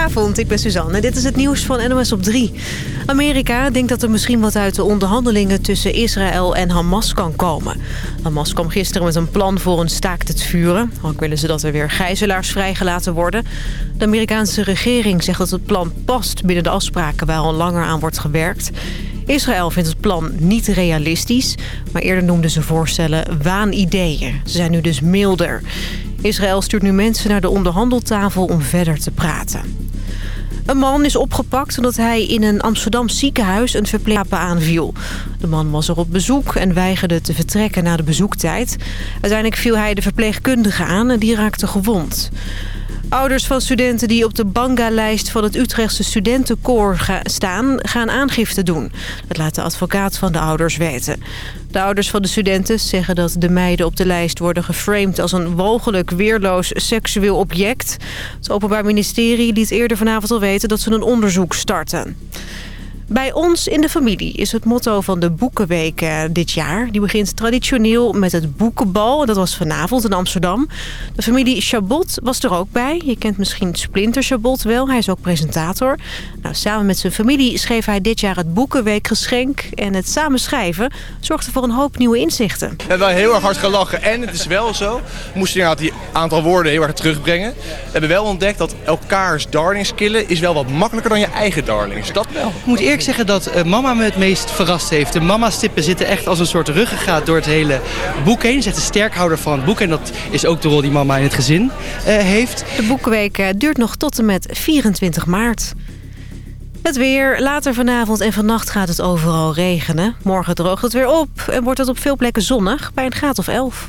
Goedenavond, ik ben Suzanne en dit is het nieuws van NOS op 3. Amerika denkt dat er misschien wat uit de onderhandelingen tussen Israël en Hamas kan komen. Hamas kwam gisteren met een plan voor een staakt het vuren. Ook willen ze dat er weer gijzelaars vrijgelaten worden. De Amerikaanse regering zegt dat het plan past binnen de afspraken waar al langer aan wordt gewerkt. Israël vindt het plan niet realistisch, maar eerder noemden ze voorstellen waanideeën. Ze zijn nu dus milder. Israël stuurt nu mensen naar de onderhandeltafel om verder te praten. Een man is opgepakt omdat hij in een Amsterdam ziekenhuis een verpleegster aanviel. De man was er op bezoek en weigerde te vertrekken na de bezoektijd. Uiteindelijk viel hij de verpleegkundige aan en die raakte gewond. Ouders van studenten die op de banga-lijst van het Utrechtse studentenkoor staan... gaan aangifte doen. Dat laat de advocaat van de ouders weten. De ouders van de studenten zeggen dat de meiden op de lijst worden geframed... als een walgelijk, weerloos seksueel object. Het Openbaar Ministerie liet eerder vanavond al weten dat ze een onderzoek starten. Bij ons in de familie is het motto van de Boekenweek eh, dit jaar. Die begint traditioneel met het boekenbal. Dat was vanavond in Amsterdam. De familie Chabot was er ook bij. Je kent misschien Splinter Chabot wel. Hij is ook presentator. Nou, samen met zijn familie schreef hij dit jaar het Boekenweekgeschenk. En het samen schrijven zorgde voor een hoop nieuwe inzichten. We hebben wel heel erg hard gelachen. En het is wel zo, we moesten inderdaad die aantal woorden heel erg terugbrengen. We hebben wel ontdekt dat elkaars darlings killen is wel wat makkelijker dan je eigen darlings. Dat wel. Moet eerlijk zeggen dat eh, mama me het meest verrast heeft. De mama-stippen zitten echt als een soort ruggengraat door het hele boek heen. Ze is de sterkhouder van het boek. En dat is ook de rol die mama in het gezin eh, heeft. De Boekenweek eh, duurt nog tot en met 24 maart. Het weer. Later vanavond en vannacht gaat het overal regenen. Morgen droogt het weer op en wordt het op veel plekken zonnig bij een graad of 11.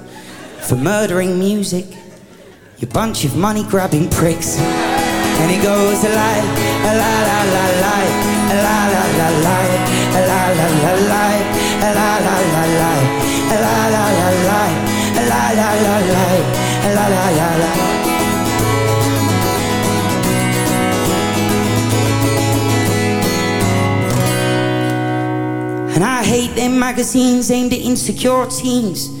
for murdering music, you bunch of money grabbing pricks. And it goes a la la la la, la la la la, la la la la, la la la la, la la la la, la la la la, la la la la. And I hate them magazines aimed at insecure teens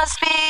Why I'm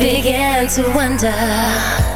began to wonder.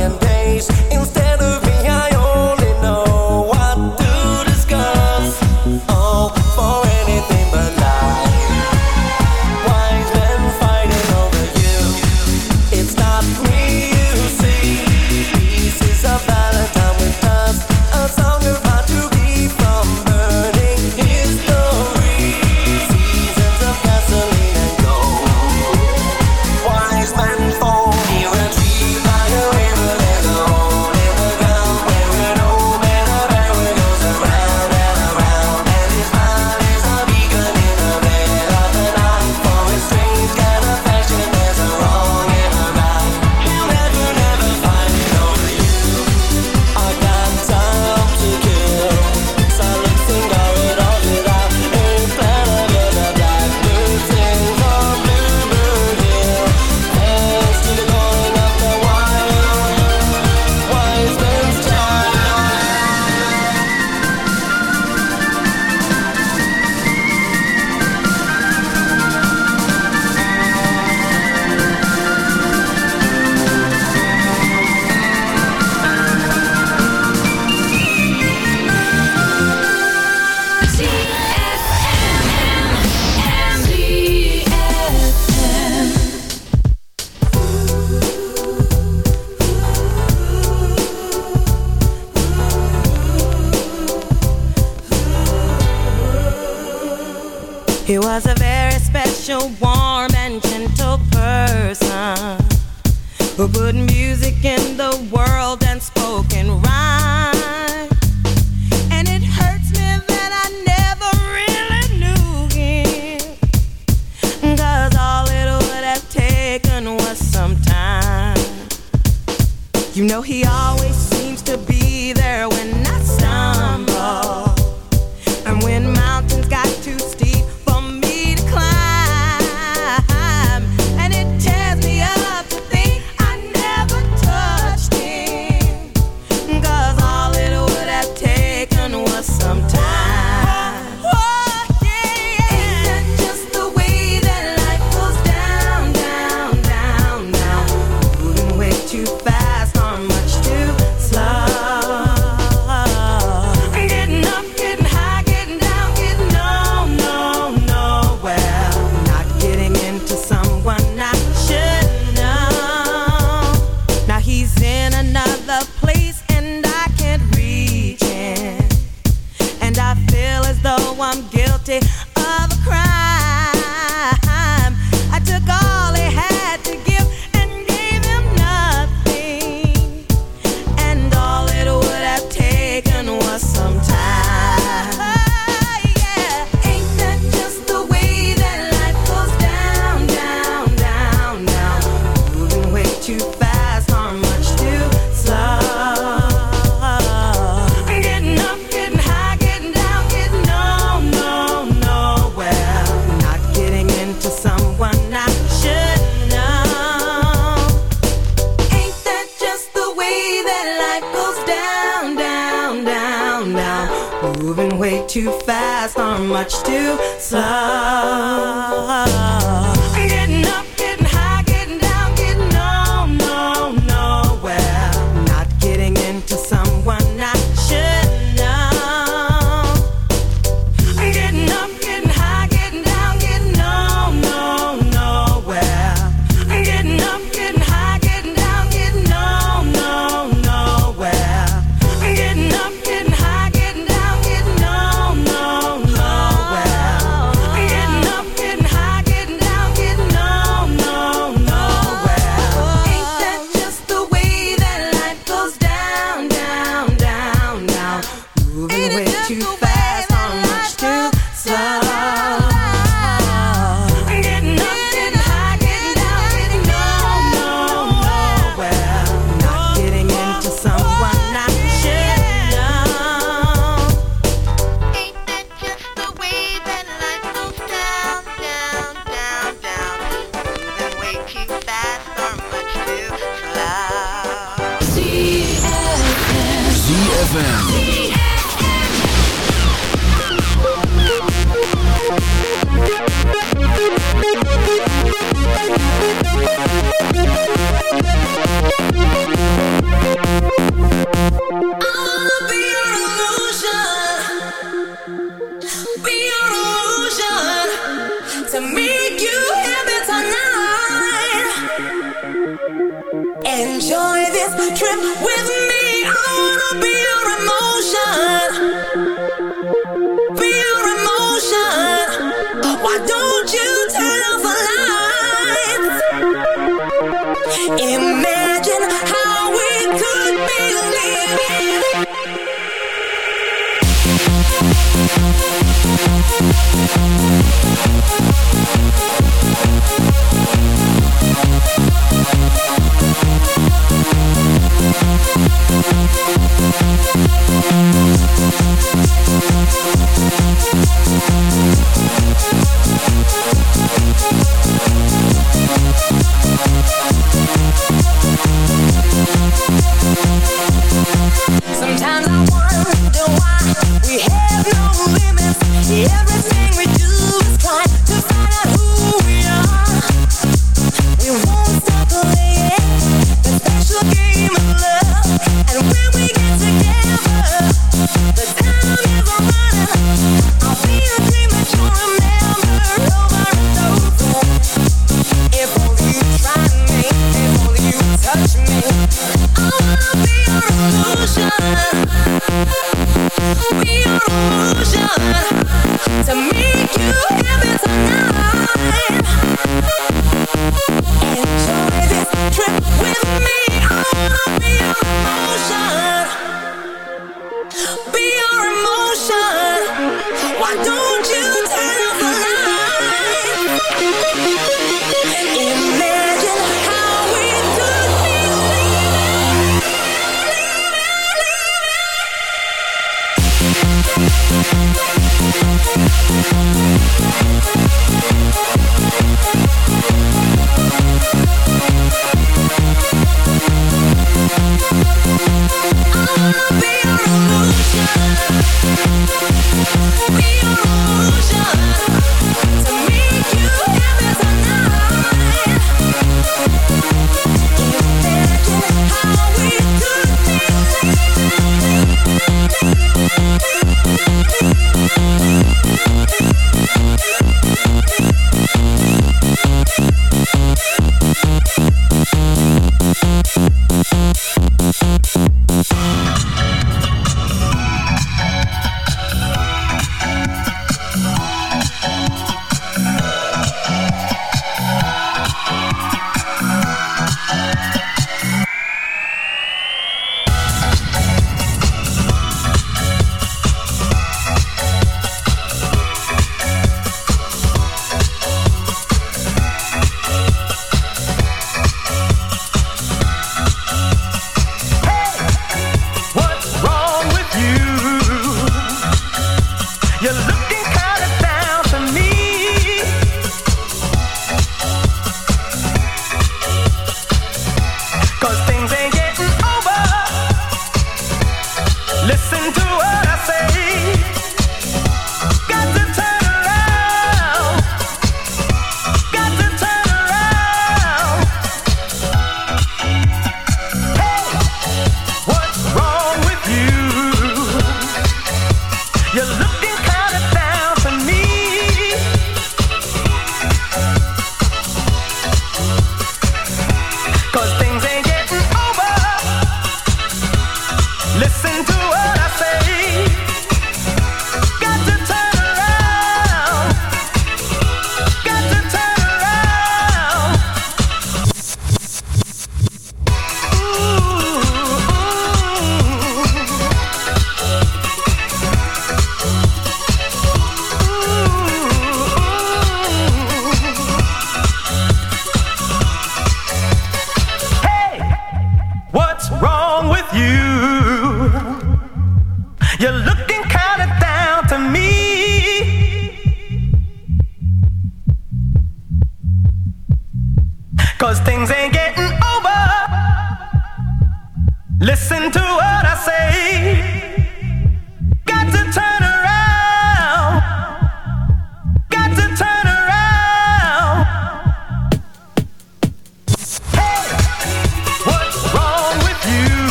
In days. You he always